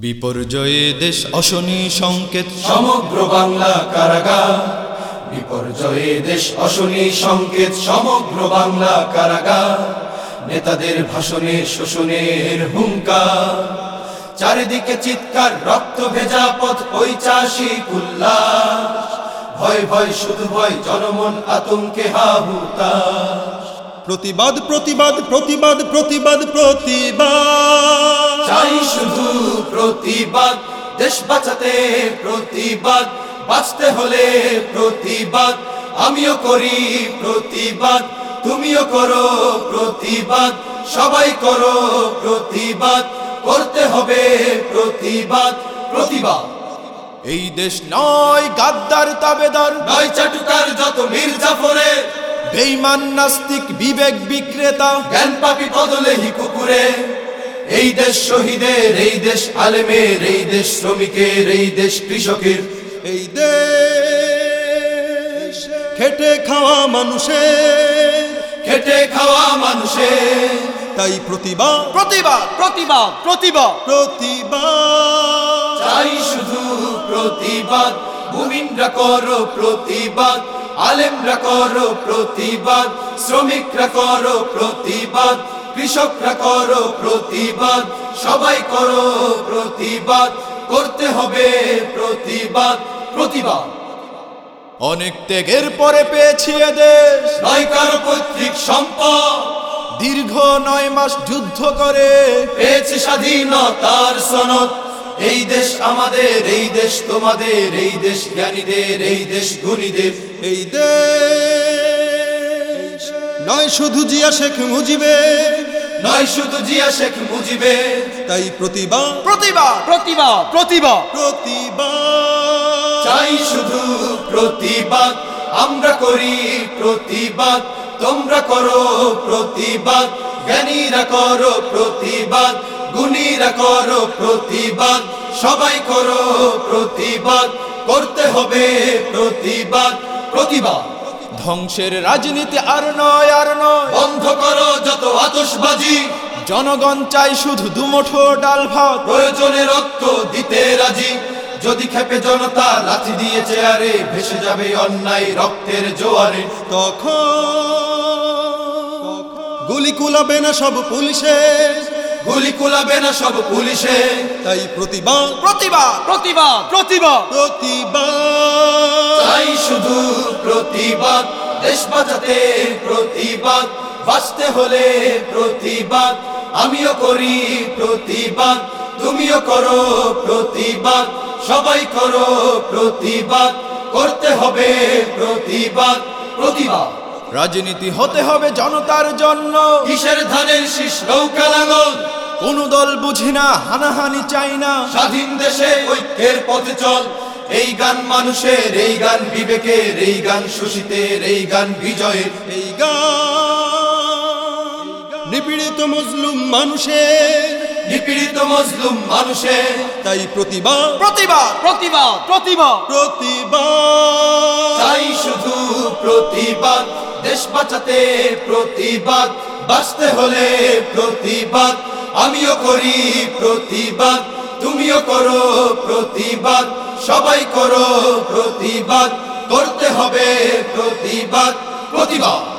বিপর্যয়ে দেশ অশনি সংকেত। সমগ্র বাংলা কারাগার। বিপর্যয়ে দেশ অশনি সংকেত সমগ্র বাংলা কারাগার। নেতাদের ভাষণে শোষণের হুঙ্কার। চারিদিকে চিৎকার রক্ত ভেজা পথ পৈচাশি উল্লাস। ভয় ভয় শুধু ভয় জনমন আতঙ্কে হাহুতাস প্রতিবাদ প্রতিবাদ প্রতিবাদ প্রতিবাদ প্রতিবাদ। চাই শুধু প্রতিবাদ দেশ বাঁচাতে প্রতিবাদ বাঁচতে হলে প্রতিবাদ। আমিও করি প্রতিবাদ তুমিও করো প্রতিবাদ সবাই করো প্রতিবাদ করতে হবে প্রতিবাদ প্রতিবাদ। এই দেশ নয় গাদ্দার তাবেদার নয় চাটুকার যত মীর জাফরে বেইমান নাস্তিক বিবেক বিক্রেতা জ্ঞান পাপি বদলে হি কুকুরে। এই দেশ শহীদের এই দেশ আলেমের এই দেশ শ্রমিকের এই দেশ কৃষকের। এই দেশ খেটে খাওয়া মানুষের। খেটে খাওয়া মানুষের। তাই প্রতিবাদ প্রতিবাদ প্রতিবাদ প্রতিবাদ। প্রতিবাদ। চাই শুধু প্রতিবাদ। মুমিনরা করো প্রতিবাদ। আলেমরা করো প্রতিবাদ। শ্রমিকরা করো প্রতিবাদ। কৃষকরা করো প্রতিবাদ সবাই করো প্রতিবাদ করতে হবে প্রতিবাদ প্রতিবাদ। অনেক ত্যাগের পরে পেয়েছি দেশ। নয় কারও পৈতৃক সম্পদ। দীর্ঘ নয় মাস যুদ্ধ করে পেয়েছে স্বাধীনতার সনদ। এই দেশ আমাদের এই দেশ তোমাদের এই দেশ জ্ঞানীদের এই দেশ গুণীদের। এই দেশ নয় শুধু জিয়া শেখ মুজিবের নয় শুধু জিয়া শেখ মুজিবের। তাই প্রতিবাদ। প্রতিবাদ। প্রতিবাদ। প্রতিবাদ। প্রতিবাদ। চাই শুধু প্রতিবাদ। আমরা করি প্রতিবাদ। তোমরা করো প্রতিবাদ। জ্ঞানীরা করো প্রতিবাদ। গুণীরা করো প্রতিবাদ। সবাই করো প্রতিবাদ। করতে হবে প্রতিবাদ। প্রতিবাদ। ধ্বংসের রাজনীতি আর নয় আর নয়। বন্ধ করো যত আতশবাজি। জনগণ চাই শুধু দুমুঠো ডাল ভাত। প্রয়োজনে রক্ত দিতে রাজি। যদি খেপে জনতা লাথি দিয়ে চেয়ারে ভেসে যাবে অন্যায় রক্তের জোয়ারে। তখন গুলি কুলাবে না সব পুলিশে। গুলি কুলাবে না সব পুলিশে। তাই প্রতিবাদ প্রতিবাদ প্রতিবাদ প্রতিবাদ। প্রতিবাদ। চাই শুধু প্রতিবাদ দেশ বাঁচাতে প্রতিবাদ বাঁচতে হলে প্রতিবাদ আমিও করি প্রতিবাদ তুমিও করো প্রতিবাদ সবাই করো প্রতিবাদ করতে হবে প্রতিবাদ প্রতিবাদ। রাজনীতি হতে হবে জনতার জন্য। কিসের ধানের শীষ নৌকা লাঙল? কোন দল বুঝি না হানাহানি চাই না। স্বাধীন দেশে ঐক্যের পথে চল। এই গান মানুষের এই গান বিবেকের এই গান শোষিতের এই গান বিজয়ের এই গান নিপীড়িত মজলুম মানুষের নিপীড়িত মজলুম মানুষের তাই প্রতিবাদ প্রতিবাদ প্রতিবাদ প্রতিবাদ। প্রতিবাদ। তাই শুধু প্রতিবাদ দেশ বাঁচাতে প্রতিবাদ বাঁচতে হলে প্রতিবাদ। আমিও করি প্রতিবাদ তুমিও করো প্রতিবাদ। সবাই করো প্রতিবাদ করতে হবে প্রতিবাদ প্রতিবাদ।